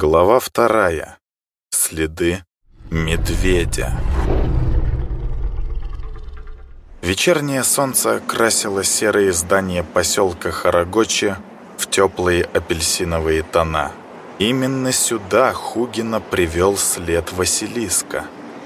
Глава вторая. Следы медведя. Вечернее солнце окрасило серые здания поселка Харагочи в теплые апельсиновые тона. Именно сюда Хугина привел след Василиска.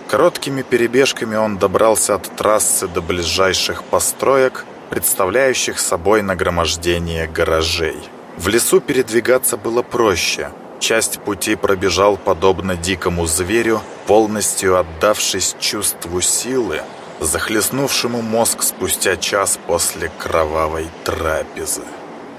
Короткими перебежками он добрался от трассы до ближайших построек, представляющих собой нагромождение гаражей. В лесу передвигаться было проще – Часть пути пробежал подобно дикому зверю, полностью отдавшись чувству силы, захлестнувшему мозг спустя час после кровавой трапезы.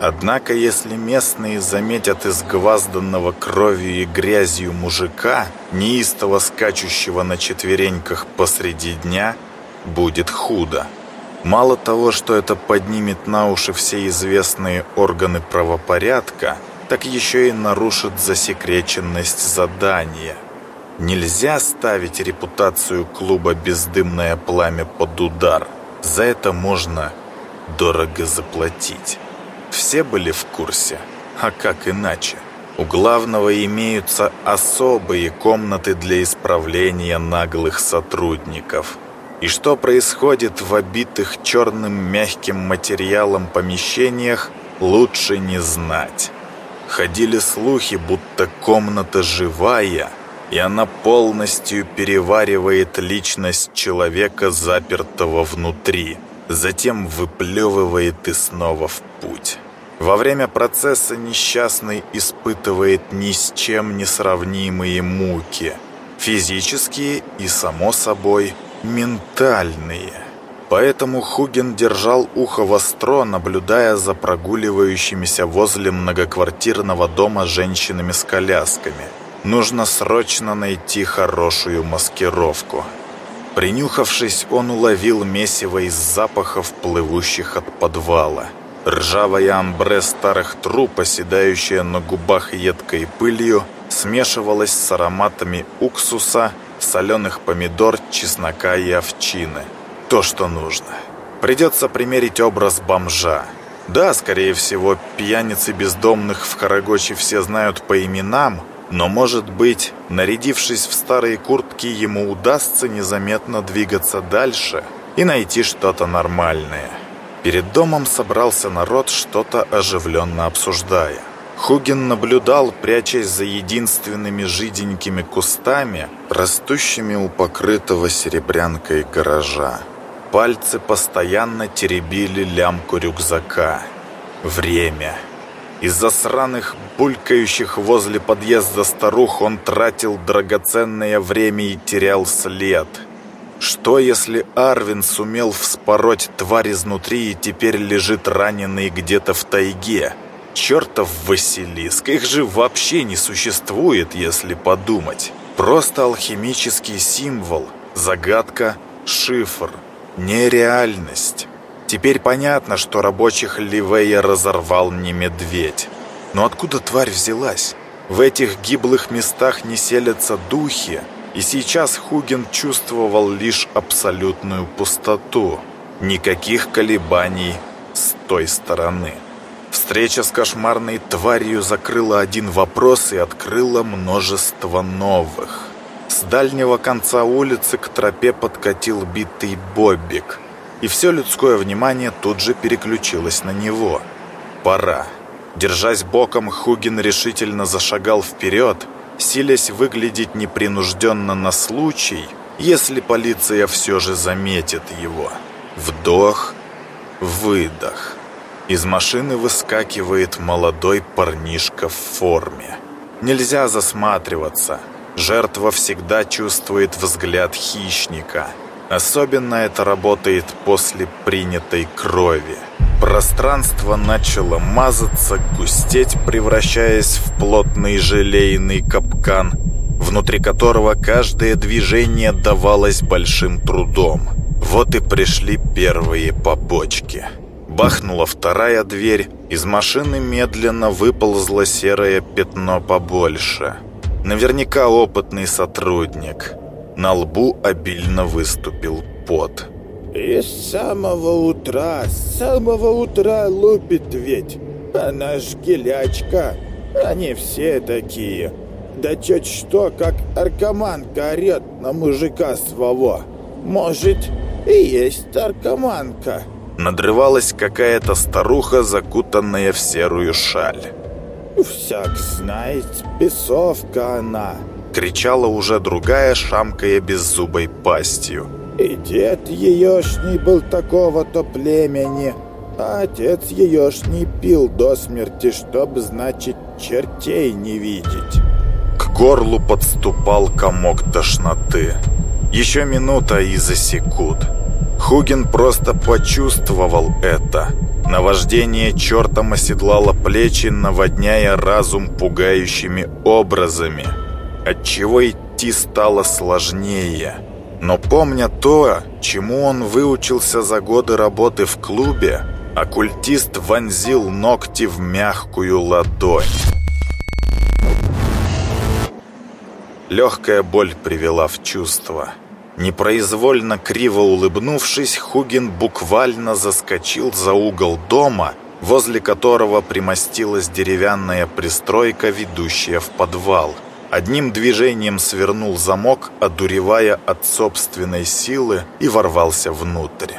Однако, если местные заметят изгвазданного кровью и грязью мужика, неистово скачущего на четвереньках посреди дня, будет худо. Мало того, что это поднимет на уши все известные органы правопорядка – так еще и нарушит засекреченность задания. Нельзя ставить репутацию клуба «Бездымное пламя» под удар. За это можно дорого заплатить. Все были в курсе, а как иначе? У главного имеются особые комнаты для исправления наглых сотрудников. И что происходит в обитых черным мягким материалом помещениях, лучше не знать. Ходили слухи, будто комната живая, и она полностью переваривает личность человека, запертого внутри, затем выплевывает и снова в путь. Во время процесса несчастный испытывает ни с чем не сравнимые муки, физические и, само собой, ментальные. Поэтому Хуген держал ухо востро, наблюдая за прогуливающимися возле многоквартирного дома женщинами с колясками. Нужно срочно найти хорошую маскировку. Принюхавшись, он уловил месиво из запахов, плывущих от подвала. Ржавая амбре старых труб, оседающая на губах едкой пылью, смешивалась с ароматами уксуса, соленых помидор, чеснока и овчины – то, что нужно. Придется примерить образ бомжа. Да, скорее всего, пьяницы бездомных в Карагоче все знают по именам, но, может быть, нарядившись в старые куртки, ему удастся незаметно двигаться дальше и найти что-то нормальное. Перед домом собрался народ, что-то оживленно обсуждая. Хугин наблюдал, прячась за единственными жиденькими кустами, растущими у покрытого серебрянкой гаража. Пальцы постоянно теребили лямку рюкзака. Время. Из-за сраных, булькающих возле подъезда старух он тратил драгоценное время и терял след. Что, если Арвин сумел вспороть тварь изнутри и теперь лежит раненый где-то в тайге? Чертов Василиск, их же вообще не существует, если подумать. Просто алхимический символ, загадка, шифр – Нереальность. Теперь понятно, что рабочих Ливея разорвал не медведь. Но откуда тварь взялась? В этих гиблых местах не селятся духи, и сейчас Хуген чувствовал лишь абсолютную пустоту. Никаких колебаний с той стороны. Встреча с кошмарной тварью закрыла один вопрос и открыла множество новых. С дальнего конца улицы к тропе подкатил битый бобик, и все людское внимание тут же переключилось на него. Пора. Держась боком, Хугин решительно зашагал вперед, силясь выглядеть непринужденно на случай, если полиция все же заметит его. Вдох, выдох. Из машины выскакивает молодой парнишка в форме. Нельзя засматриваться – Жертва всегда чувствует взгляд хищника. Особенно это работает после принятой крови. Пространство начало мазаться, густеть, превращаясь в плотный желейный капкан, внутри которого каждое движение давалось большим трудом. Вот и пришли первые побочки. Бахнула вторая дверь, из машины медленно выползло серое пятно побольше – Наверняка опытный сотрудник. На лбу обильно выступил пот. «И с самого утра, с самого утра лупит ведь. Она ж гелячка. Они все такие. Да чуть что, как аркаманка орет на мужика своего. Может, и есть аркаманка. Надрывалась какая-то старуха, закутанная в серую шаль. «Всяк знает, бесовка она!» Кричала уже другая, шамкая беззубой пастью. «И дед еешний был такого-то племени, а отец еешний пил до смерти, чтоб, значит, чертей не видеть». К горлу подступал комок тошноты. Еще минута и засекут. Хугин просто почувствовал это. Наваждение чертом оседлало плечи, наводняя разум пугающими образами, отчего идти стало сложнее. Но помня то, чему он выучился за годы работы в клубе, оккультист вонзил ногти в мягкую ладонь. Легкая боль привела в чувство. Непроизвольно криво улыбнувшись, Хугин буквально заскочил за угол дома, возле которого примостилась деревянная пристройка, ведущая в подвал. Одним движением свернул замок, одуревая от собственной силы, и ворвался внутрь.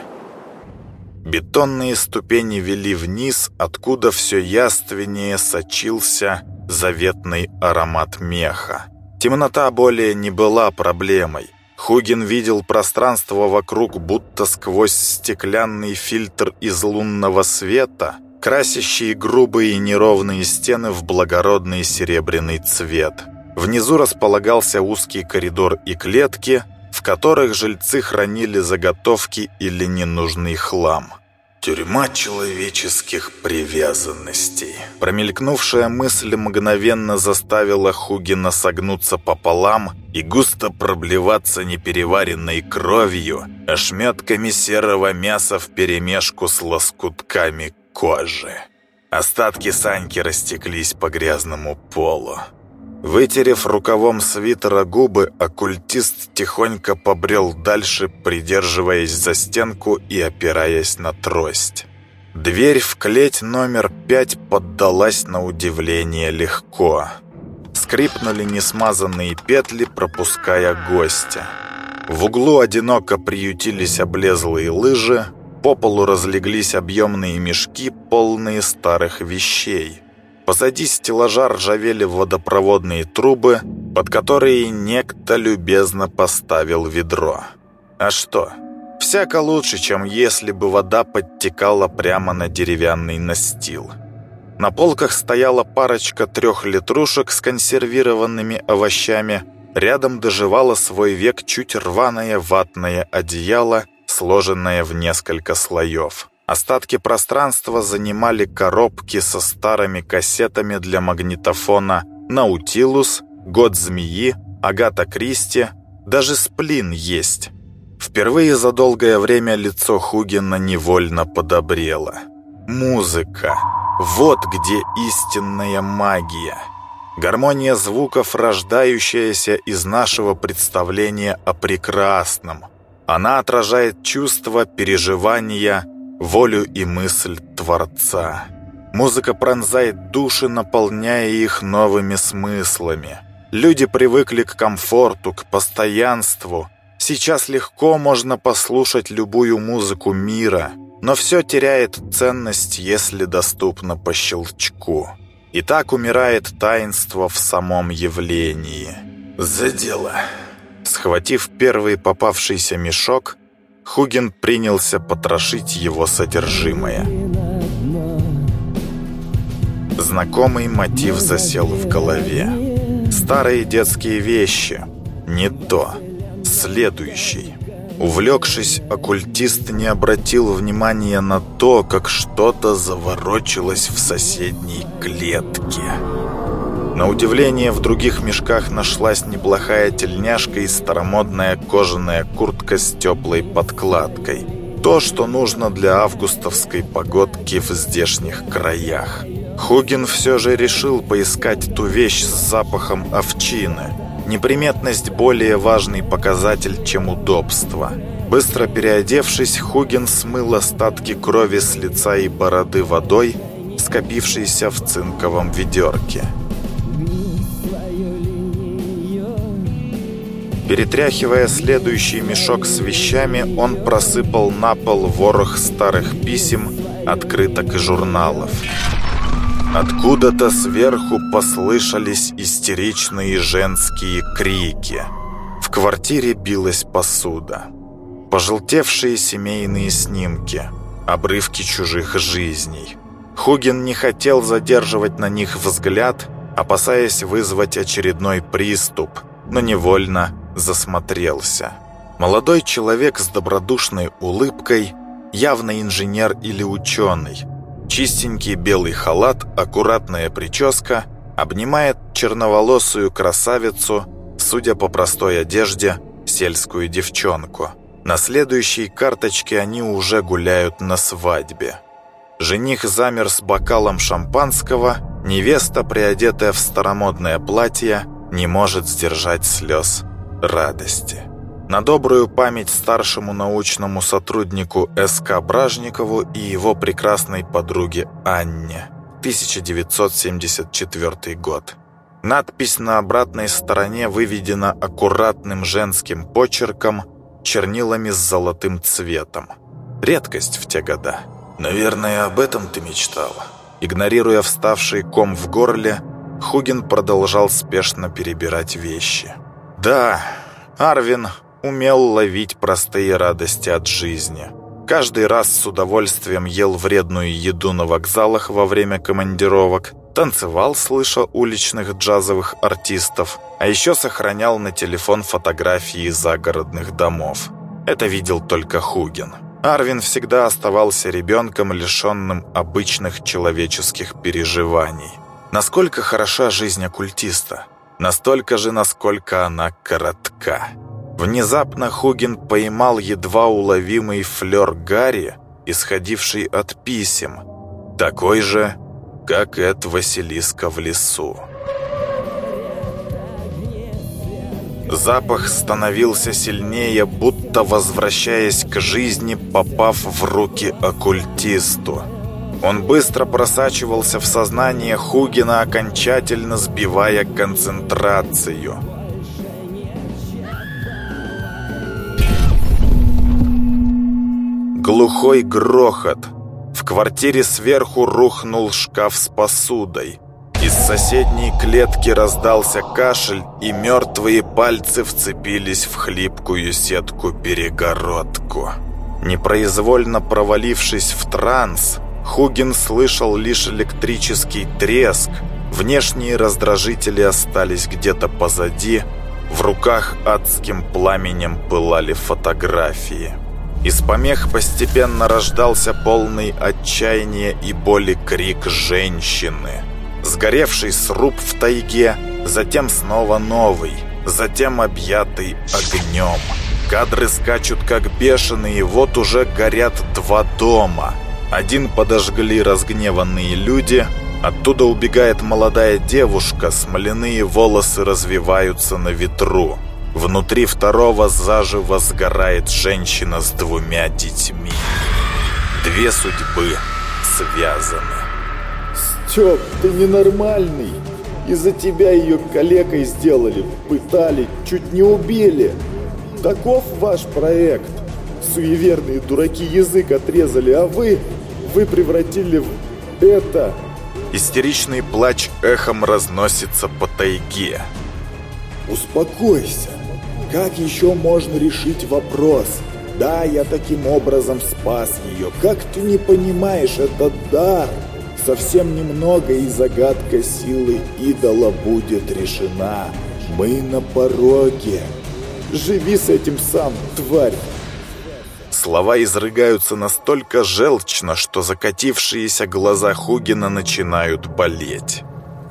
Бетонные ступени вели вниз, откуда все яственнее сочился заветный аромат меха. Темнота более не была проблемой. Хугин видел пространство вокруг, будто сквозь стеклянный фильтр из лунного света, красящие грубые неровные стены в благородный серебряный цвет. Внизу располагался узкий коридор и клетки, в которых жильцы хранили заготовки или ненужный хлам. «Тюрьма человеческих привязанностей». Промелькнувшая мысль мгновенно заставила Хугина согнуться пополам и густо проблеваться непереваренной кровью, ошметками серого мяса вперемешку с лоскутками кожи. Остатки Саньки растеклись по грязному полу. Вытерев рукавом свитера губы, оккультист тихонько побрел дальше, придерживаясь за стенку и опираясь на трость. Дверь в клеть номер пять поддалась на удивление легко. Скрипнули несмазанные петли, пропуская гостя. В углу одиноко приютились облезлые лыжи, по полу разлеглись объемные мешки, полные старых вещей. Позади стеллажа ржавели водопроводные трубы, под которые некто любезно поставил ведро. А что? Всяко лучше, чем если бы вода подтекала прямо на деревянный настил. На полках стояла парочка трехлитрушек с консервированными овощами. Рядом доживало свой век чуть рваное ватное одеяло, сложенное в несколько слоев. Остатки пространства занимали коробки со старыми кассетами для магнитофона «Наутилус», «Год змеи», «Агата Кристи», даже «Сплин» есть. Впервые за долгое время лицо Хугина невольно подобрело. Музыка. Вот где истинная магия. Гармония звуков, рождающаяся из нашего представления о прекрасном. Она отражает чувства, переживания, волю и мысль Творца. Музыка пронзает души, наполняя их новыми смыслами. Люди привыкли к комфорту, к постоянству. Сейчас легко можно послушать любую музыку мира, но все теряет ценность, если доступно по щелчку. И так умирает таинство в самом явлении. «За дело!» Схватив первый попавшийся мешок, Хугин принялся потрошить его содержимое. Знакомый мотив засел в голове. Старые детские вещи. Не то. Следующий. Увлекшись, оккультист не обратил внимания на то, как что-то заворочилось в соседней клетке. На удивление, в других мешках нашлась неплохая тельняшка и старомодная кожаная куртка с теплой подкладкой. То, что нужно для августовской погодки в здешних краях. Хугин все же решил поискать ту вещь с запахом овчины. Неприметность более важный показатель, чем удобство. Быстро переодевшись, Хугин смыл остатки крови с лица и бороды водой, скопившейся в цинковом ведерке. Перетряхивая следующий мешок с вещами, он просыпал на пол ворох старых писем, открыток и журналов. Откуда-то сверху послышались истеричные женские крики. В квартире билась посуда. Пожелтевшие семейные снимки, обрывки чужих жизней. Хугин не хотел задерживать на них взгляд, опасаясь вызвать очередной приступ, но невольно засмотрелся. Молодой человек с добродушной улыбкой, явно инженер или ученый. Чистенький белый халат, аккуратная прическа, обнимает черноволосую красавицу, судя по простой одежде, сельскую девчонку. На следующей карточке они уже гуляют на свадьбе. Жених замер с бокалом шампанского, невеста, приодетая в старомодное платье, не может сдержать слез радости. На добрую память старшему научному сотруднику СК Бражникову и его прекрасной подруге Анне. 1974 год. Надпись на обратной стороне выведена аккуратным женским почерком, чернилами с золотым цветом. Редкость в те года. «Наверное, об этом ты мечтала?» Игнорируя вставший ком в горле, Хугин продолжал спешно перебирать вещи. «Да, Арвин умел ловить простые радости от жизни. Каждый раз с удовольствием ел вредную еду на вокзалах во время командировок, танцевал, слыша уличных джазовых артистов, а еще сохранял на телефон фотографии загородных домов. Это видел только Хугин. Арвин всегда оставался ребенком, лишенным обычных человеческих переживаний. Насколько хороша жизнь оккультиста? Настолько же, насколько она коротка. Внезапно Хугин поймал едва уловимый флер Гарри, исходивший от писем, такой же, как и от Василиска в лесу. Запах становился сильнее, будто возвращаясь к жизни, попав в руки оккультисту. Он быстро просачивался в сознание Хугина, окончательно сбивая концентрацию. Глухой грохот. В квартире сверху рухнул шкаф с посудой. Из соседней клетки раздался кашель, и мертвые пальцы вцепились в хлипкую сетку-перегородку. Непроизвольно провалившись в транс, Хугин слышал лишь электрический треск, внешние раздражители остались где-то позади, в руках адским пламенем пылали фотографии. Из помех постепенно рождался полный отчаяния и боли крик женщины – сгоревший сруб в тайге, затем снова новый, затем объятый огнем. Кадры скачут как бешеные, вот уже горят два дома. Один подожгли разгневанные люди, оттуда убегает молодая девушка, смоляные волосы развиваются на ветру. Внутри второго заживо сгорает женщина с двумя детьми. Две судьбы связаны. Степ, ты ненормальный. Из-за тебя ее калекой сделали, пытали, чуть не убили. Таков ваш проект. Суеверные дураки язык отрезали, а вы, вы превратили в это. Истеричный плач эхом разносится по тайге. Успокойся. Как еще можно решить вопрос? Да, я таким образом спас ее. Как ты не понимаешь, это дар. Совсем немного, и загадка силы идола будет решена. Мы на пороге. Живи с этим сам, тварь. Слова изрыгаются настолько желчно, что закатившиеся глаза Хугина начинают болеть.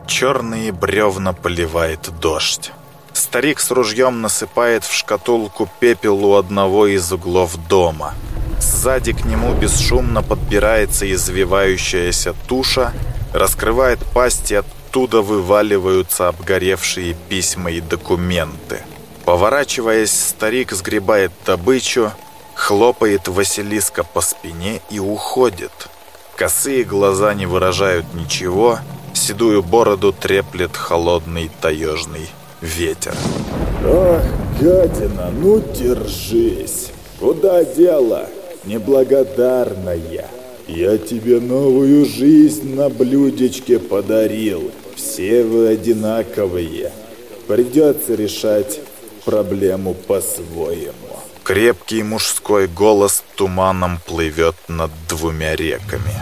Черные бревна поливает дождь. Старик с ружьем насыпает в шкатулку пепел у одного из углов дома – Сзади к нему бесшумно подбирается извивающаяся туша, раскрывает пасть и оттуда вываливаются обгоревшие письма и документы. Поворачиваясь, старик сгребает добычу, хлопает Василиска по спине и уходит. Косые глаза не выражают ничего, седую бороду треплет холодный таежный ветер. «Ах, гадина, ну держись! Куда дело, неблагодарная? Я тебе новую жизнь на блюдечке подарил. Все вы одинаковые. Придется решать проблему по-своему». Крепкий мужской голос туманом плывет над двумя реками.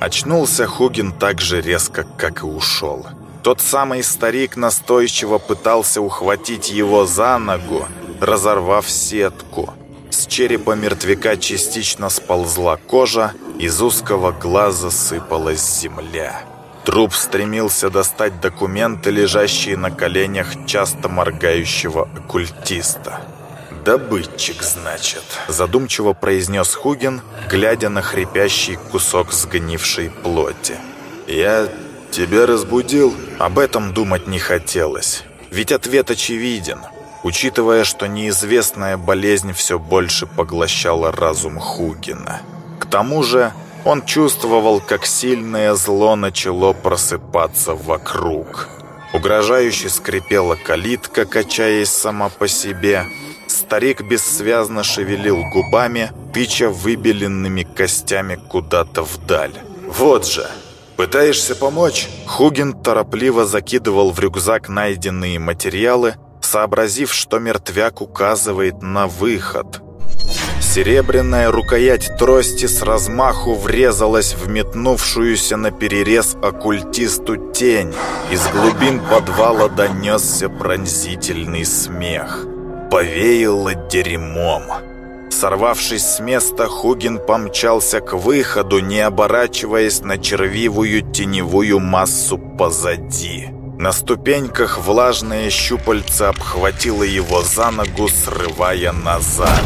Очнулся Хугин так же резко, как и ушел. Тот самый старик настойчиво пытался ухватить его за ногу, разорвав сетку. С черепа мертвяка частично сползла кожа, из узкого глаза сыпалась земля. Труп стремился достать документы, лежащие на коленях часто моргающего оккультиста. «Добытчик, значит», — задумчиво произнес Хугин, глядя на хрипящий кусок сгнившей плоти. «Я тебя разбудил?» Об этом думать не хотелось. Ведь ответ очевиден, учитывая, что неизвестная болезнь все больше поглощала разум Хугина. К тому же он чувствовал, как сильное зло начало просыпаться вокруг. Угрожающе скрипела калитка, качаясь сама по себе — Старик бессвязно шевелил губами, тыча выбеленными костями куда-то вдаль. «Вот же! Пытаешься помочь?» Хугин торопливо закидывал в рюкзак найденные материалы, сообразив, что мертвяк указывает на выход. Серебряная рукоять трости с размаху врезалась в метнувшуюся на перерез оккультисту тень. Из глубин подвала донесся пронзительный смех повеяло дерьмом. Сорвавшись с места, Хугин помчался к выходу, не оборачиваясь на червивую теневую массу позади. На ступеньках влажное щупальце обхватило его за ногу, срывая назад.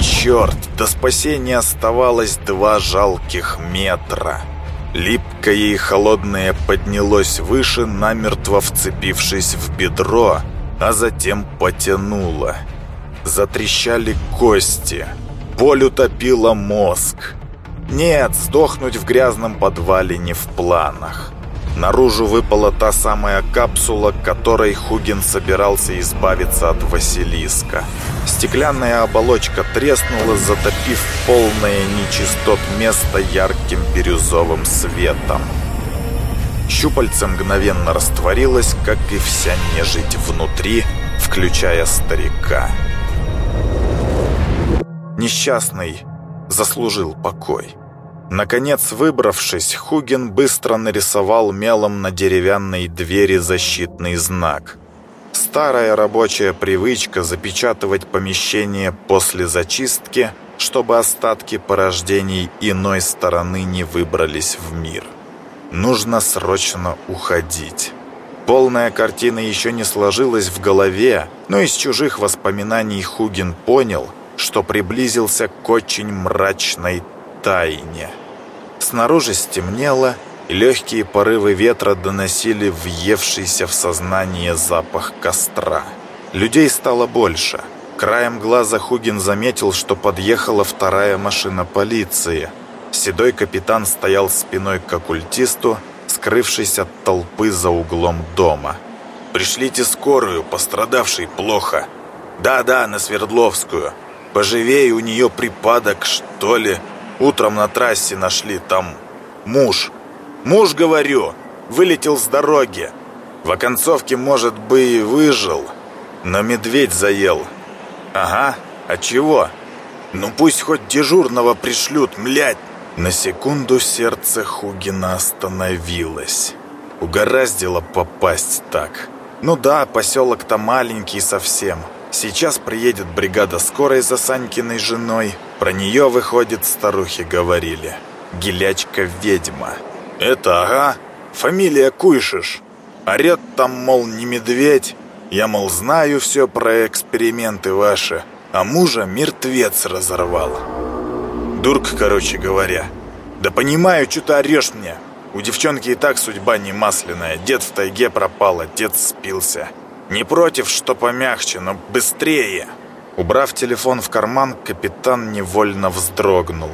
Черт, до спасения оставалось два жалких метра. Липкое и холодное поднялось выше, намертво вцепившись в бедро, а затем потянуло. Затрещали кости. Боль утопила мозг. Нет, сдохнуть в грязном подвале не в планах. Наружу выпала та самая капсула, которой Хугин собирался избавиться от Василиска. Стеклянная оболочка треснула, затопив полное нечистот место ярким бирюзовым светом. Щупальце мгновенно растворилось, как и вся нежить внутри, включая старика. Несчастный заслужил покой. Наконец, выбравшись, Хугин быстро нарисовал мелом на деревянной двери защитный знак. Старая рабочая привычка запечатывать помещение после зачистки, чтобы остатки порождений иной стороны не выбрались в мир. Нужно срочно уходить. Полная картина еще не сложилась в голове, но из чужих воспоминаний Хугин понял, что приблизился к очень мрачной тайне. Снаружи стемнело, и легкие порывы ветра доносили въевшийся в сознание запах костра. Людей стало больше. Краем глаза Хугин заметил, что подъехала вторая машина полиции – Седой капитан стоял спиной к оккультисту, скрывшись от толпы за углом дома. «Пришлите скорую, пострадавший плохо. Да-да, на Свердловскую. Поживее у нее припадок, что ли. Утром на трассе нашли там муж. Муж, говорю, вылетел с дороги. В оконцовке, может бы, и выжил, но медведь заел. Ага, а чего? Ну пусть хоть дежурного пришлют, млять. На секунду сердце Хугина остановилось. Угораздило попасть так. Ну да, поселок-то маленький совсем. Сейчас приедет бригада скорой за Санькиной женой. Про нее, выходит, старухи говорили. Гелячка-ведьма. Это, ага, фамилия Куйшиш. Орет там, мол, не медведь. Я, мол, знаю все про эксперименты ваши. А мужа мертвец разорвал. Дурк, короче говоря. Да понимаю, что ты орешь мне. У девчонки и так судьба не масляная. Дед в тайге пропал, отец спился. Не против, что помягче, но быстрее. Убрав телефон в карман, капитан невольно вздрогнул.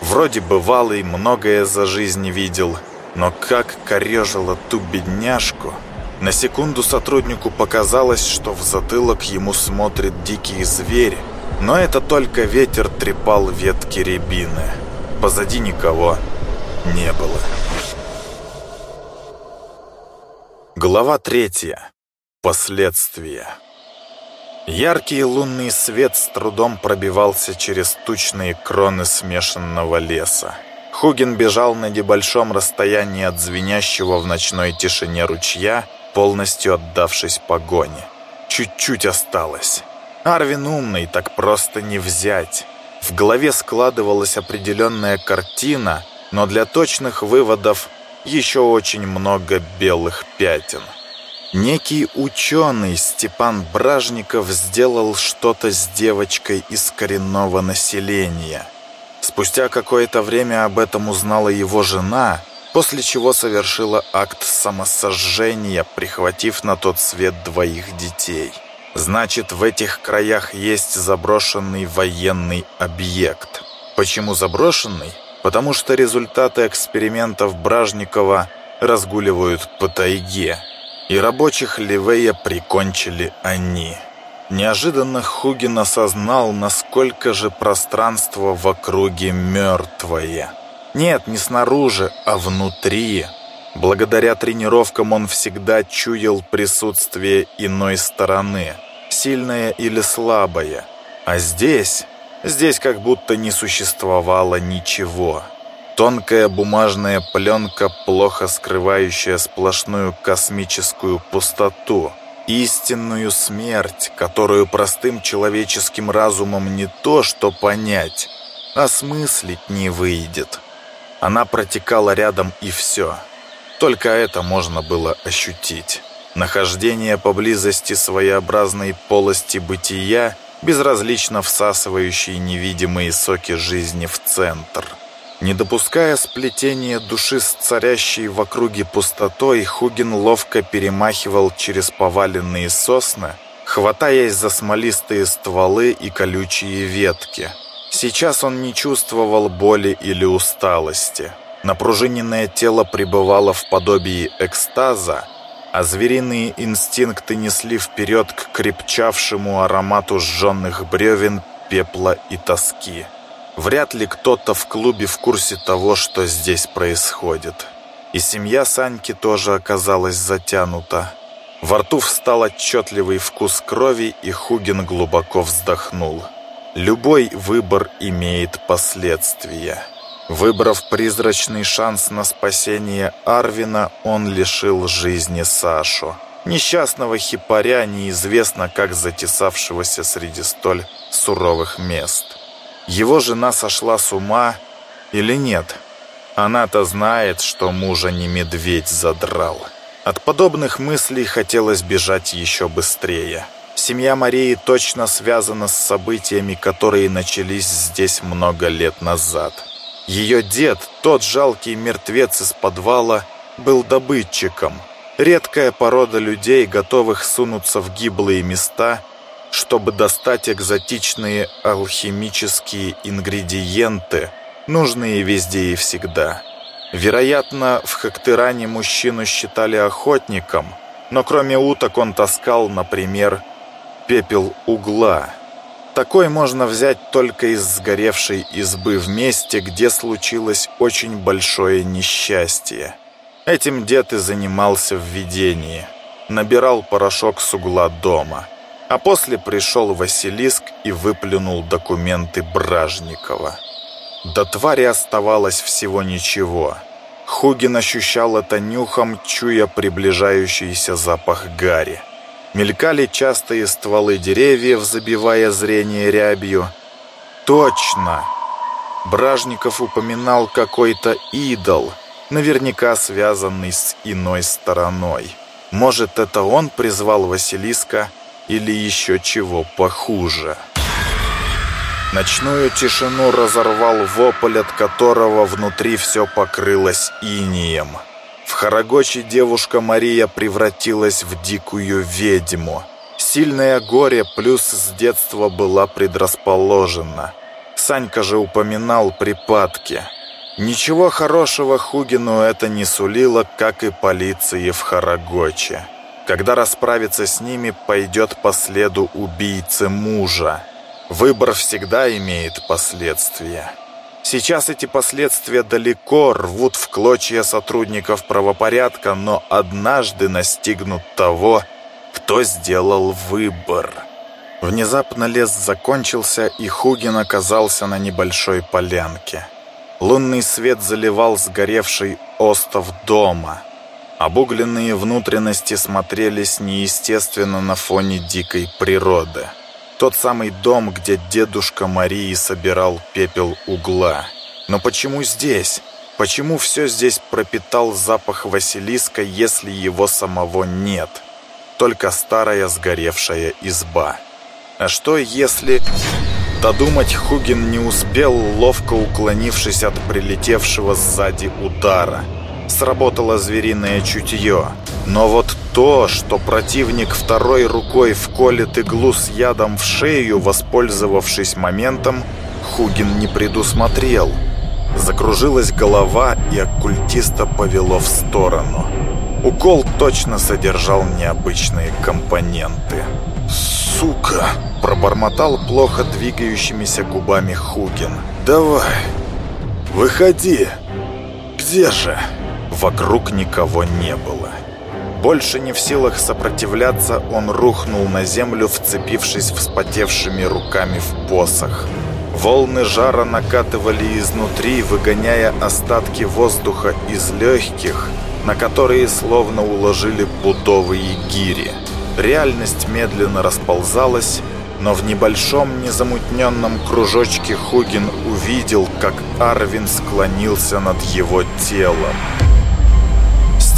Вроде бывалый, многое за жизнь видел, но как корежило ту бедняжку. На секунду сотруднику показалось, что в затылок ему смотрит дикий зверь, но это только ветер трепал ветки рябины. Позади никого не было. Глава третья. Последствия. Яркий лунный свет с трудом пробивался через тучные кроны смешанного леса. Хугин бежал на небольшом расстоянии от звенящего в ночной тишине ручья, полностью отдавшись погоне. Чуть-чуть осталось. Арвин умный, так просто не взять. В голове складывалась определенная картина, но для точных выводов еще очень много белых пятен. Некий ученый Степан Бражников сделал что-то с девочкой из коренного населения. Спустя какое-то время об этом узнала его жена, после чего совершила акт самосожжения, прихватив на тот свет двоих детей. Значит, в этих краях есть заброшенный военный объект. Почему заброшенный? Потому что результаты экспериментов Бражникова разгуливают по тайге. И рабочих Ливея прикончили они. Неожиданно Хугин осознал, насколько же пространство в округе мертвое. Нет, не снаружи, а внутри. Благодаря тренировкам он всегда чуял присутствие иной стороны, сильное или слабое. А здесь, здесь как будто не существовало ничего. Тонкая бумажная пленка, плохо скрывающая сплошную космическую пустоту. Истинную смерть, которую простым человеческим разумом не то что понять, осмыслить не выйдет. Она протекала рядом и все – только это можно было ощутить. Нахождение поблизости своеобразной полости бытия, безразлично всасывающей невидимые соки жизни в центр. Не допуская сплетения души с царящей в округе пустотой, Хугин ловко перемахивал через поваленные сосны, хватаясь за смолистые стволы и колючие ветки. Сейчас он не чувствовал боли или усталости. Напружиненное тело пребывало в подобии экстаза, а звериные инстинкты несли вперед к крепчавшему аромату сжженных бревен, пепла и тоски. Вряд ли кто-то в клубе в курсе того, что здесь происходит. И семья Саньки тоже оказалась затянута. Во рту встал отчетливый вкус крови, и Хугин глубоко вздохнул. Любой выбор имеет последствия. Выбрав призрачный шанс на спасение Арвина, он лишил жизни Сашу. Несчастного хипаря, неизвестно как затесавшегося среди столь суровых мест. Его жена сошла с ума или нет? Она-то знает, что мужа не медведь задрал. От подобных мыслей хотелось бежать еще быстрее. Семья Марии точно связана с событиями, которые начались здесь много лет назад. Ее дед, тот жалкий мертвец из подвала, был добытчиком. Редкая порода людей, готовых сунуться в гиблые места, чтобы достать экзотичные алхимические ингредиенты, нужные везде и всегда. Вероятно, в Хактыране мужчину считали охотником, но кроме уток он таскал, например, пепел угла – такой можно взять только из сгоревшей избы в месте, где случилось очень большое несчастье. Этим дед и занимался в видении. Набирал порошок с угла дома. А после пришел Василиск и выплюнул документы Бражникова. До твари оставалось всего ничего. Хугин ощущал это нюхом, чуя приближающийся запах гари. Мелькали частые стволы деревьев, забивая зрение рябью. Точно! Бражников упоминал какой-то идол, наверняка связанный с иной стороной. Может, это он призвал Василиска или еще чего похуже. Ночную тишину разорвал вопль, от которого внутри все покрылось инием. В Харагочи девушка Мария превратилась в дикую ведьму. Сильное горе плюс с детства была предрасположена. Санька же упоминал припадки. Ничего хорошего Хугину это не сулило, как и полиции в Харагоче. Когда расправиться с ними, пойдет по следу убийцы мужа. Выбор всегда имеет последствия. Сейчас эти последствия далеко рвут в клочья сотрудников правопорядка, но однажды настигнут того, кто сделал выбор. Внезапно лес закончился, и Хугин оказался на небольшой полянке. Лунный свет заливал сгоревший остов дома. Обугленные внутренности смотрелись неестественно на фоне дикой природы. Тот самый дом, где дедушка Марии собирал пепел угла. Но почему здесь? Почему все здесь пропитал запах Василиска, если его самого нет? Только старая сгоревшая изба. А что если... Додумать Хугин не успел, ловко уклонившись от прилетевшего сзади удара. Сработало звериное чутье. Но вот то, что противник второй рукой вколет иглу с ядом в шею, воспользовавшись моментом, Хугин не предусмотрел. Закружилась голова, и оккультиста повело в сторону. Укол точно содержал необычные компоненты. «Сука!» – пробормотал плохо двигающимися губами Хугин. «Давай, выходи! Где же?» Вокруг никого не было. Больше не в силах сопротивляться, он рухнул на землю, вцепившись вспотевшими руками в посох. Волны жара накатывали изнутри, выгоняя остатки воздуха из легких, на которые словно уложили пудовые гири. Реальность медленно расползалась, но в небольшом незамутненном кружочке Хугин увидел, как Арвин склонился над его телом.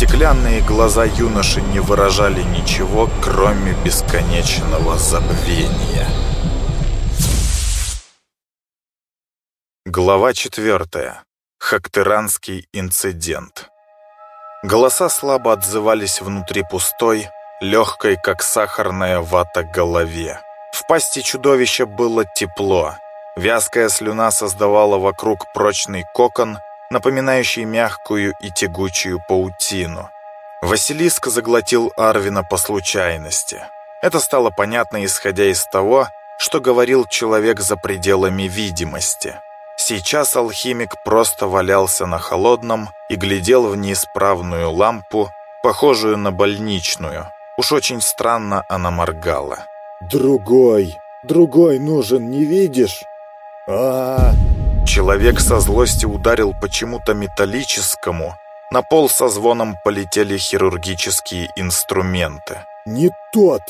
Стеклянные глаза юноши не выражали ничего, кроме бесконечного забвения. Глава четвертая. Хактеранский инцидент. Голоса слабо отзывались внутри пустой, легкой, как сахарная вата, голове. В пасти чудовища было тепло. Вязкая слюна создавала вокруг прочный кокон, напоминающий мягкую и тягучую паутину. Василиск заглотил Арвина по случайности. Это стало понятно, исходя из того, что говорил человек за пределами видимости. Сейчас алхимик просто валялся на холодном и глядел в неисправную лампу, похожую на больничную. Уж очень странно она моргала. «Другой! Другой нужен, не видишь?» а, -а, -а Человек со злости ударил почему-то металлическому. На пол со звоном полетели хирургические инструменты. «Не тот!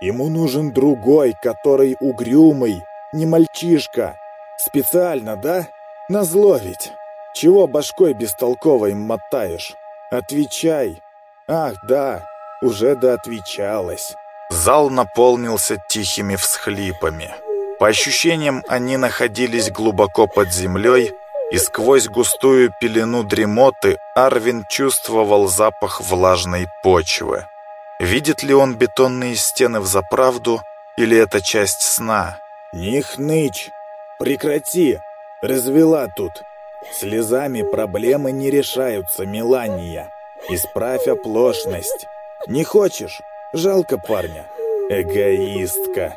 Ему нужен другой, который угрюмый, не мальчишка. Специально, да? Назло ведь. Чего башкой бестолковой мотаешь? Отвечай. Ах, да, уже да отвечалась». Зал наполнился тихими всхлипами. По ощущениям, они находились глубоко под землей, и сквозь густую пелену дремоты Арвин чувствовал запах влажной почвы. Видит ли он бетонные стены в заправду, или это часть сна? «Не хнычь! Прекрати! Развела тут! Слезами проблемы не решаются, Мелания! Исправь оплошность! Не хочешь? Жалко парня! Эгоистка!»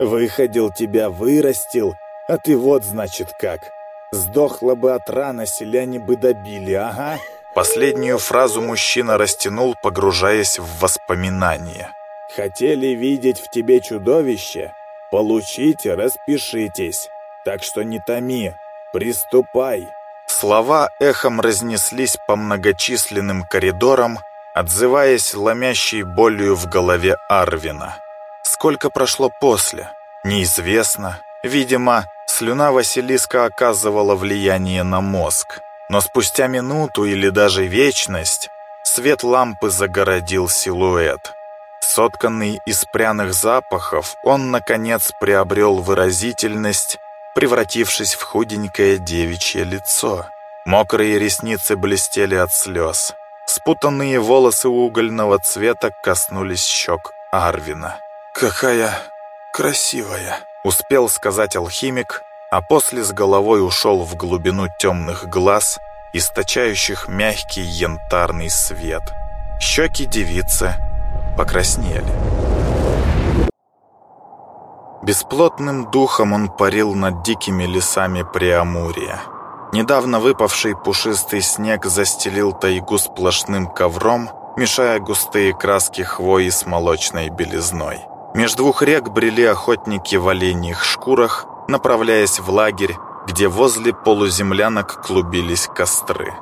Выходил тебя, вырастил, а ты вот, значит, как. Сдохла бы от рана, селяне бы добили, ага». Последнюю фразу мужчина растянул, погружаясь в воспоминания. «Хотели видеть в тебе чудовище? Получите, распишитесь. Так что не томи, приступай». Слова эхом разнеслись по многочисленным коридорам, отзываясь ломящей болью в голове Арвина. Сколько прошло после? Неизвестно. Видимо, слюна Василиска оказывала влияние на мозг. Но спустя минуту или даже вечность свет лампы загородил силуэт. Сотканный из пряных запахов, он, наконец, приобрел выразительность, превратившись в худенькое девичье лицо. Мокрые ресницы блестели от слез. Спутанные волосы угольного цвета коснулись щек Арвина. «Какая красивая!» — успел сказать алхимик, а после с головой ушел в глубину темных глаз, источающих мягкий янтарный свет. Щеки девицы покраснели. Бесплотным духом он парил над дикими лесами Преамурия. Недавно выпавший пушистый снег застелил тайгу сплошным ковром, мешая густые краски хвои с молочной белизной. Меж двух рек брели охотники в оленьих шкурах, направляясь в лагерь, где возле полуземлянок клубились костры.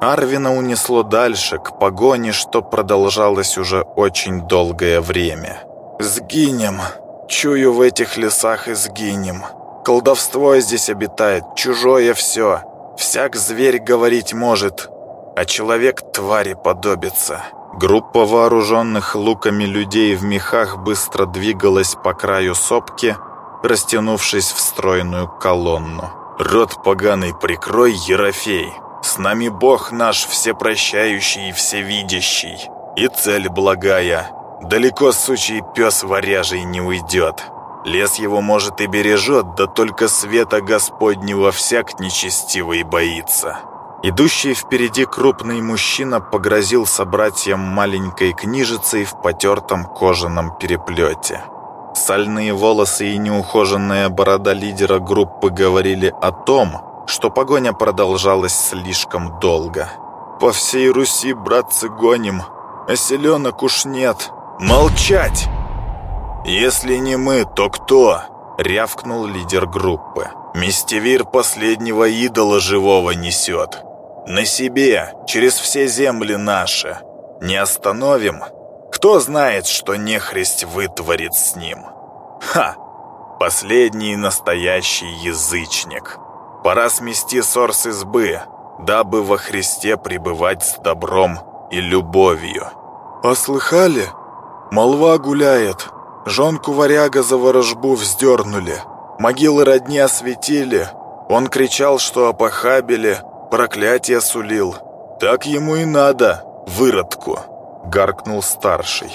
Арвина унесло дальше, к погоне, что продолжалось уже очень долгое время. «Сгинем! Чую в этих лесах и сгинем! Колдовство здесь обитает, чужое все!» Всяк зверь говорить может, а человек твари подобится. Группа вооруженных луками людей в мехах быстро двигалась по краю сопки, растянувшись в стройную колонну. «Рот поганый прикрой, Ерофей! С нами Бог наш всепрощающий и всевидящий, и цель благая. Далеко сучий пес варяжий не уйдет». Лес его, может, и бережет, да только света Господнего всяк нечестивый боится. Идущий впереди крупный мужчина погрозил собратьям маленькой книжицей в потертом кожаном переплете. Сальные волосы и неухоженная борода лидера группы говорили о том, что погоня продолжалась слишком долго. «По всей Руси, братцы, гоним, а селенок уж нет. Молчать!» «Если не мы, то кто?» — рявкнул лидер группы. «Мистевир последнего идола живого несет. На себе, через все земли наши. Не остановим? Кто знает, что нехресть вытворит с ним? Ха! Последний настоящий язычник. Пора смести ссор с избы, дабы во Христе пребывать с добром и любовью». «Послыхали? Молва гуляет», Жонку варяга за ворожбу вздернули, могилы родни осветили. Он кричал, что опохабили, проклятие сулил. Так ему и надо, выродку, гаркнул старший.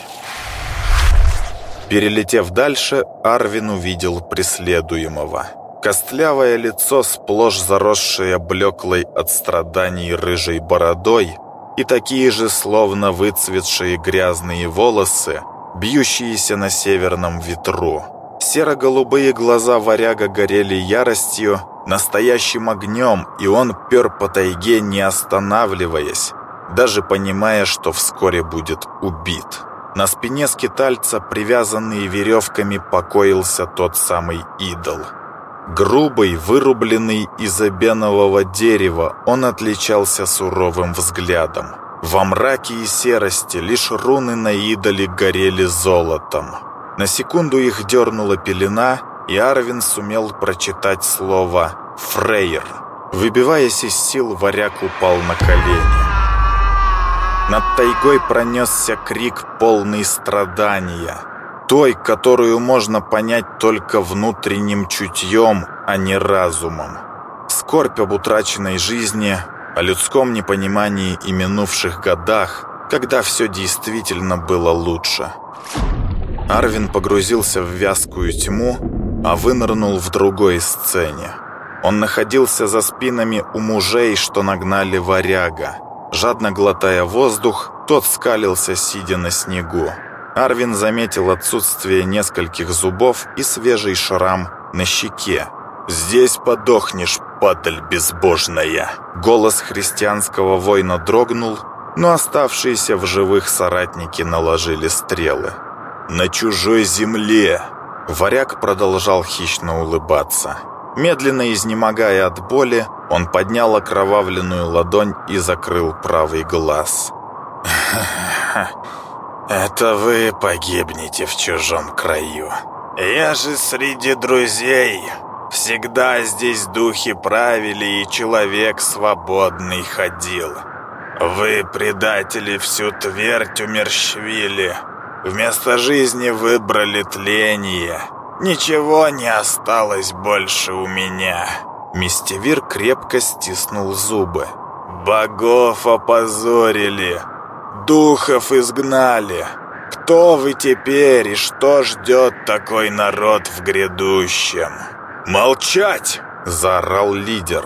Перелетев дальше, Арвин увидел преследуемого. Костлявое лицо, сплошь заросшее блеклой от страданий рыжей бородой, и такие же словно выцветшие грязные волосы, бьющиеся на северном ветру. Серо-голубые глаза варяга горели яростью, настоящим огнем, и он пер по тайге, не останавливаясь, даже понимая, что вскоре будет убит. На спине скитальца, привязанный веревками, покоился тот самый идол. Грубый, вырубленный из обенового дерева, он отличался суровым взглядом. Во мраке и серости лишь руны на идоле горели золотом. На секунду их дернула пелена, и Арвин сумел прочитать слово «Фрейр». Выбиваясь из сил, варяг упал на колени. Над тайгой пронесся крик, полный страдания. Той, которую можно понять только внутренним чутьем, а не разумом. Скорбь об утраченной жизни, о людском непонимании и минувших годах, когда все действительно было лучше. Арвин погрузился в вязкую тьму, а вынырнул в другой сцене. Он находился за спинами у мужей, что нагнали варяга. Жадно глотая воздух, тот скалился, сидя на снегу. Арвин заметил отсутствие нескольких зубов и свежий шрам на щеке. «Здесь подохнешь, падаль безбожная!» Голос христианского воина дрогнул, но оставшиеся в живых соратники наложили стрелы. «На чужой земле!» Варяг продолжал хищно улыбаться. Медленно изнемогая от боли, он поднял окровавленную ладонь и закрыл правый глаз. «Это вы погибнете в чужом краю. Я же среди друзей Всегда здесь духи правили, и человек свободный ходил. Вы, предатели, всю твердь умерщвили. Вместо жизни выбрали тление. Ничего не осталось больше у меня». Мистевир крепко стиснул зубы. «Богов опозорили, духов изгнали. Кто вы теперь и что ждет такой народ в грядущем?» «Молчать!» – заорал лидер.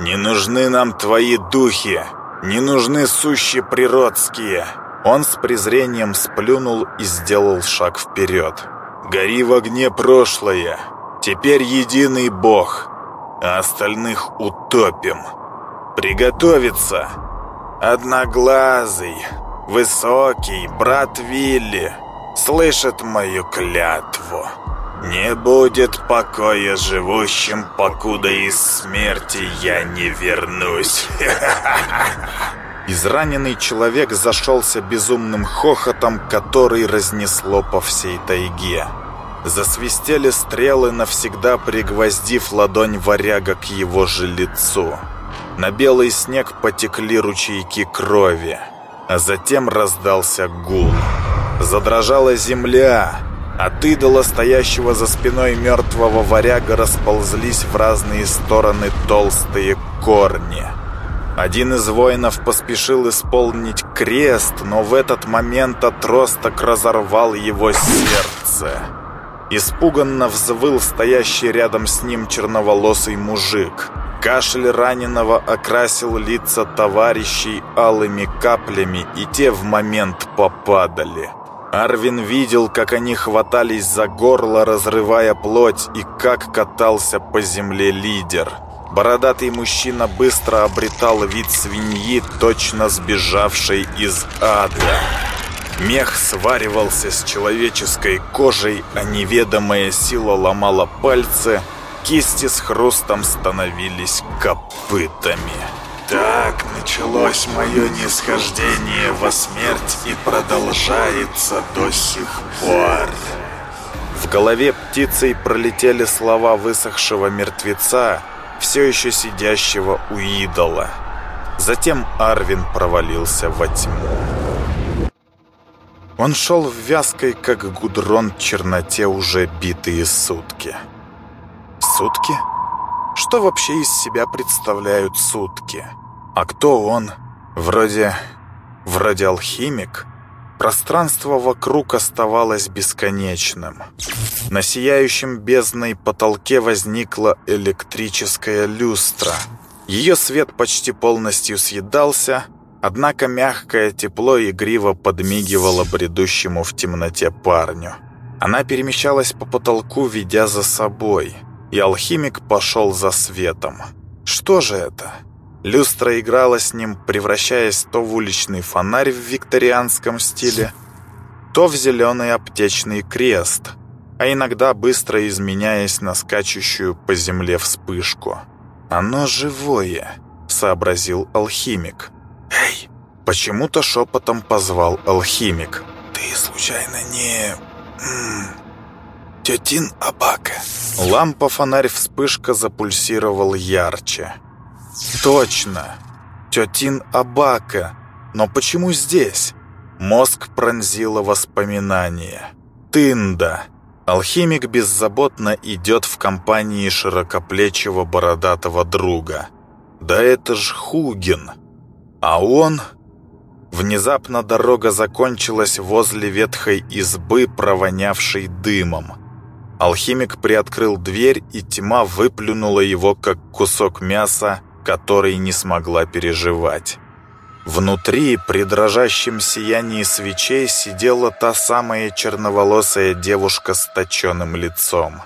«Не нужны нам твои духи, не нужны сущие природские. Он с презрением сплюнул и сделал шаг вперед. «Гори в огне прошлое. Теперь единый Бог, а остальных утопим. Приготовиться. Одноглазый, высокий, брат Вилли, слышит мою клятву». «Не будет покоя живущим, покуда из смерти я не вернусь». Израненный человек зашелся безумным хохотом, который разнесло по всей тайге. Засвистели стрелы, навсегда пригвоздив ладонь варяга к его же лицу. На белый снег потекли ручейки крови, а затем раздался гул. Задрожала земля, от идола, стоящего за спиной мертвого варяга, расползлись в разные стороны толстые корни. Один из воинов поспешил исполнить крест, но в этот момент отросток разорвал его сердце. Испуганно взвыл стоящий рядом с ним черноволосый мужик. Кашель раненого окрасил лица товарищей алыми каплями, и те в момент попадали. Арвин видел, как они хватались за горло, разрывая плоть, и как катался по земле лидер. Бородатый мужчина быстро обретал вид свиньи, точно сбежавшей из ада. Мех сваривался с человеческой кожей, а неведомая сила ломала пальцы, кисти с хрустом становились копытами. Так началось мое нисхождение во смерть и продолжается до сих пор. В голове птицей пролетели слова высохшего мертвеца, все еще сидящего у идола. Затем Арвин провалился во тьму. Он шел в вязкой, как гудрон, черноте уже битые сутки. Сутки? Что вообще из себя представляют сутки? А кто он? Вроде... вроде алхимик? Пространство вокруг оставалось бесконечным. На сияющем бездной потолке возникла электрическая люстра. Ее свет почти полностью съедался, однако мягкое тепло игриво подмигивало бредущему в темноте парню. Она перемещалась по потолку, ведя за собой – и алхимик пошел за светом. Что же это? Люстра играла с ним, превращаясь то в уличный фонарь в викторианском стиле, то в зеленый аптечный крест, а иногда быстро изменяясь на скачущую по земле вспышку. «Оно живое», — сообразил алхимик. «Эй!» — почему-то шепотом позвал алхимик. «Ты случайно не... тетин Абака?» Лампа-фонарь-вспышка запульсировал ярче. «Точно! Тетин Абака! Но почему здесь?» Мозг пронзило воспоминание. «Тында!» Алхимик беззаботно идет в компании широкоплечего бородатого друга. «Да это ж Хугин!» А он... Внезапно дорога закончилась возле ветхой избы, провонявшей дымом. Алхимик приоткрыл дверь, и тьма выплюнула его, как кусок мяса, который не смогла переживать. Внутри, при дрожащем сиянии свечей, сидела та самая черноволосая девушка с точенным лицом.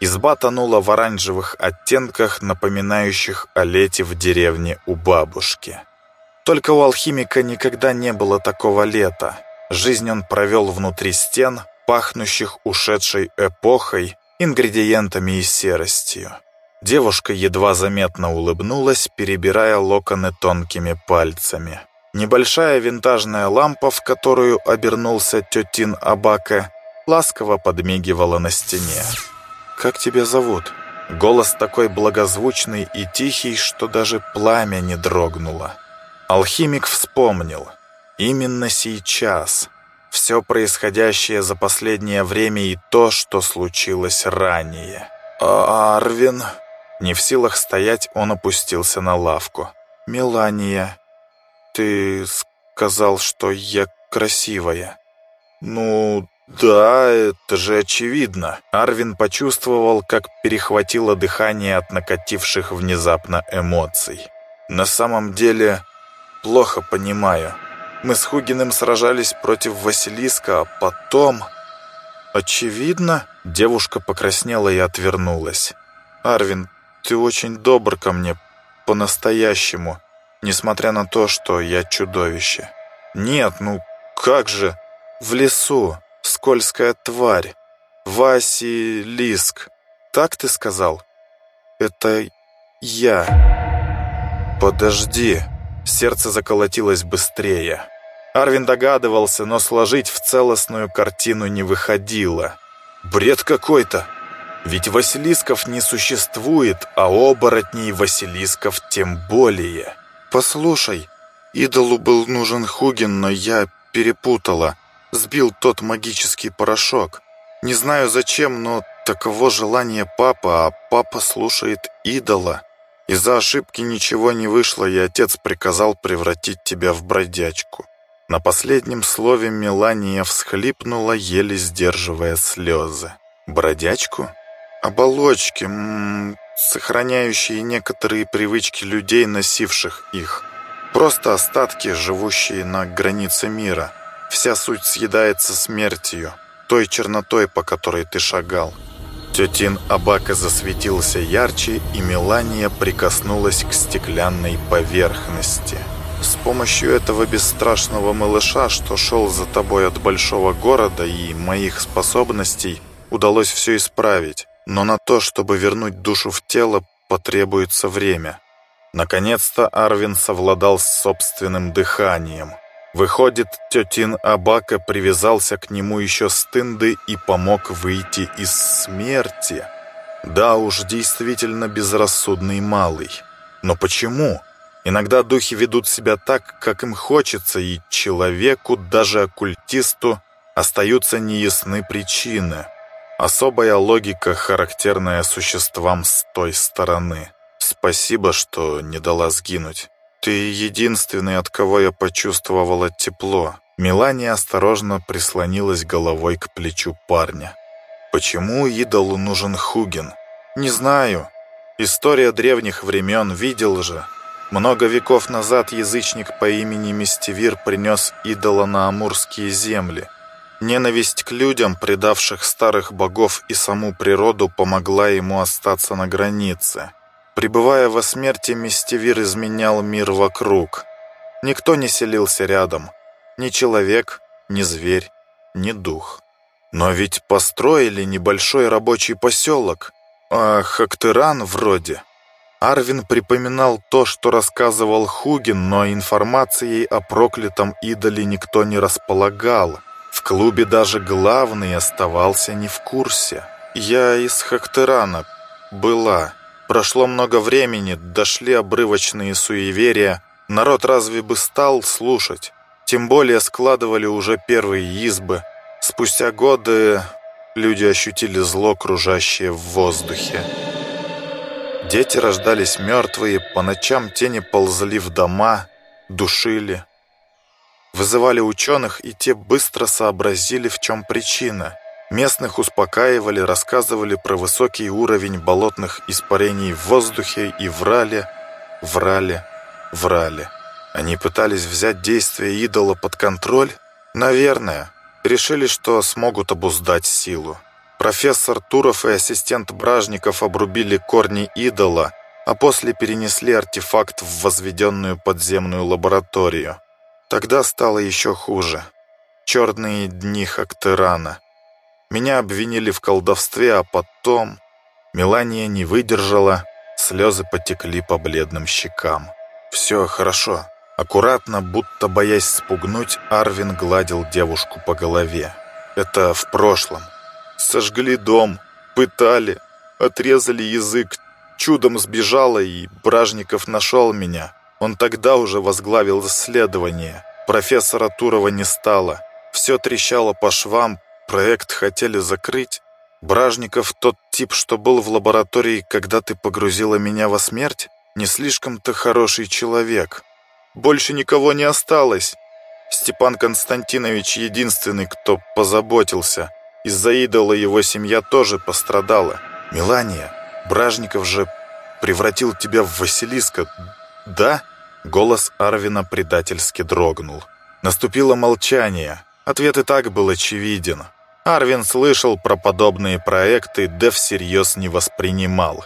Изба тонула в оранжевых оттенках, напоминающих о лете в деревне у бабушки. Только у алхимика никогда не было такого лета. Жизнь он провел внутри стен, пахнущих ушедшей эпохой, ингредиентами и серостью. Девушка едва заметно улыбнулась, перебирая локоны тонкими пальцами. Небольшая винтажная лампа, в которую обернулся тетин Абака, ласково подмигивала на стене. «Как тебя зовут?» Голос такой благозвучный и тихий, что даже пламя не дрогнуло. Алхимик вспомнил. Именно сейчас, все происходящее за последнее время и то, что случилось ранее. А «Арвин...» Не в силах стоять, он опустился на лавку. «Мелания, ты сказал, что я красивая». «Ну, да, это же очевидно». Арвин почувствовал, как перехватило дыхание от накативших внезапно эмоций. «На самом деле, плохо понимаю». Мы с Хугиным сражались против Василиска, а потом... Очевидно, девушка покраснела и отвернулась. «Арвин, ты очень добр ко мне, по-настоящему, несмотря на то, что я чудовище». «Нет, ну как же? В лесу, скользкая тварь, Василиск. Так ты сказал?» «Это я». «Подожди». Сердце заколотилось быстрее. Арвин догадывался, но сложить в целостную картину не выходило. Бред какой-то. Ведь Василисков не существует, а оборотней Василисков тем более. «Послушай, идолу был нужен Хугин, но я перепутала. Сбил тот магический порошок. Не знаю зачем, но таково желание папа, а папа слушает идола. Из-за ошибки ничего не вышло, и отец приказал превратить тебя в бродячку. На последнем слове Мелания всхлипнула, еле сдерживая слезы. Бродячку? Оболочки, м -м, сохраняющие некоторые привычки людей, носивших их. Просто остатки, живущие на границе мира. Вся суть съедается смертью, той чернотой, по которой ты шагал. Тетин Абака засветился ярче, и Мелания прикоснулась к стеклянной поверхности. С помощью этого бесстрашного малыша, что шел за тобой от большого города и моих способностей, удалось все исправить. Но на то, чтобы вернуть душу в тело, потребуется время. Наконец-то Арвин совладал с собственным дыханием – Выходит, тетин Абака привязался к нему еще с тынды и помог выйти из смерти. Да уж, действительно безрассудный малый. Но почему? Иногда духи ведут себя так, как им хочется, и человеку, даже оккультисту, остаются неясны причины. Особая логика, характерная существам с той стороны. Спасибо, что не дала сгинуть. «Ты единственный, от кого я почувствовала тепло». Мелания осторожно прислонилась головой к плечу парня. «Почему идолу нужен Хугин?» «Не знаю. История древних времен видел же. Много веков назад язычник по имени Мистевир принес идола на Амурские земли. Ненависть к людям, предавших старых богов и саму природу, помогла ему остаться на границе. Пребывая во смерти, Мистевир изменял мир вокруг. Никто не селился рядом. Ни человек, ни зверь, ни дух. Но ведь построили небольшой рабочий поселок. А Хактыран вроде. Арвин припоминал то, что рассказывал Хугин, но информацией о проклятом идоле никто не располагал. В клубе даже главный оставался не в курсе. «Я из Хактырана. Была». Прошло много времени, дошли обрывочные суеверия. Народ разве бы стал слушать? Тем более складывали уже первые избы. Спустя годы люди ощутили зло, кружащее в воздухе. Дети рождались мертвые, по ночам тени ползли в дома, душили. Вызывали ученых, и те быстро сообразили, в чем причина – Местных успокаивали, рассказывали про высокий уровень болотных испарений в воздухе и врали, врали, врали. Они пытались взять действие идола под контроль? Наверное. Решили, что смогут обуздать силу. Профессор Туров и ассистент Бражников обрубили корни идола, а после перенесли артефакт в возведенную подземную лабораторию. Тогда стало еще хуже. Черные дни Хактерана – меня обвинили в колдовстве, а потом... Мелания не выдержала, слезы потекли по бледным щекам. «Все хорошо». Аккуратно, будто боясь спугнуть, Арвин гладил девушку по голове. «Это в прошлом. Сожгли дом, пытали, отрезали язык, чудом сбежала, и Бражников нашел меня. Он тогда уже возглавил исследование. Профессора Турова не стало. Все трещало по швам, Проект хотели закрыть. Бражников тот тип, что был в лаборатории, когда ты погрузила меня во смерть? Не слишком-то хороший человек. Больше никого не осталось. Степан Константинович единственный, кто позаботился. Из-за идола его семья тоже пострадала. Мелания, Бражников же превратил тебя в Василиска, да?» Голос Арвина предательски дрогнул. Наступило молчание. Ответ и так был очевиден. Арвин слышал про подобные проекты, да всерьез не воспринимал.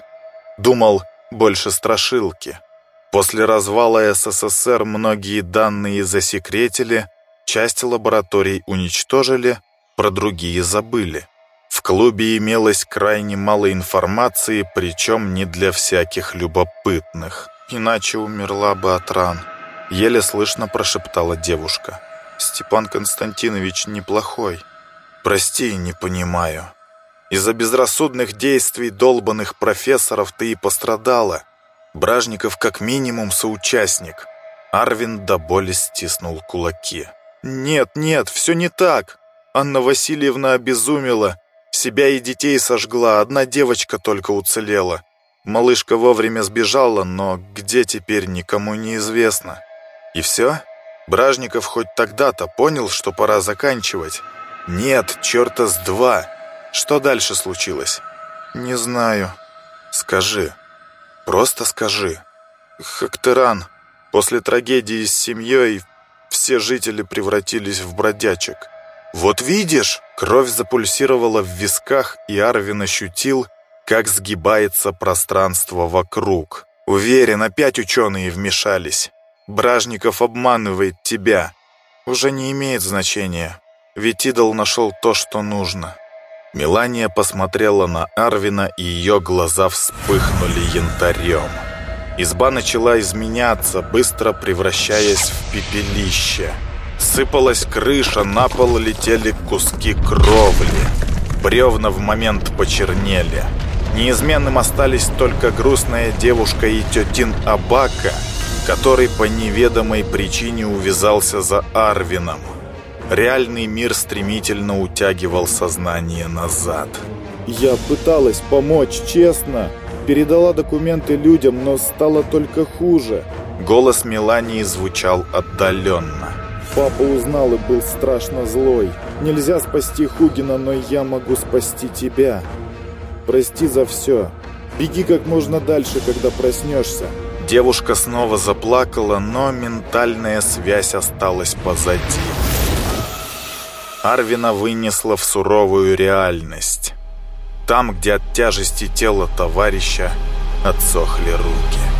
Думал, больше страшилки. После развала СССР многие данные засекретили, часть лабораторий уничтожили, про другие забыли. В клубе имелось крайне мало информации, причем не для всяких любопытных. Иначе умерла бы от ран. Еле слышно прошептала девушка. «Степан Константинович неплохой. Прости, не понимаю. Из-за безрассудных действий долбанных профессоров ты и пострадала. Бражников как минимум соучастник». Арвин до боли стиснул кулаки. «Нет, нет, все не так. Анна Васильевна обезумела. Себя и детей сожгла, одна девочка только уцелела. Малышка вовремя сбежала, но где теперь никому не известно». И все? Бражников хоть тогда-то понял, что пора заканчивать? Нет, черта с два. Что дальше случилось? Не знаю. Скажи. Просто скажи. Хактеран. После трагедии с семьей все жители превратились в бродячек. Вот видишь, кровь запульсировала в висках, и Арвин ощутил, как сгибается пространство вокруг. Уверен, опять ученые вмешались. Бражников обманывает тебя. Уже не имеет значения, ведь идол нашел то, что нужно. Мелания посмотрела на Арвина, и ее глаза вспыхнули янтарем. Изба начала изменяться, быстро превращаясь в пепелище. Сыпалась крыша, на пол летели куски кровли. Бревна в момент почернели. Неизменным остались только грустная девушка и тетин Абака — который по неведомой причине увязался за Арвином. Реальный мир стремительно утягивал сознание назад. «Я пыталась помочь, честно. Передала документы людям, но стало только хуже». Голос Мелании звучал отдаленно. «Папа узнал и был страшно злой. Нельзя спасти Хугина, но я могу спасти тебя. Прости за все. Беги как можно дальше, когда проснешься. Девушка снова заплакала, но ментальная связь осталась позади. Арвина вынесла в суровую реальность. Там, где от тяжести тела товарища отсохли руки.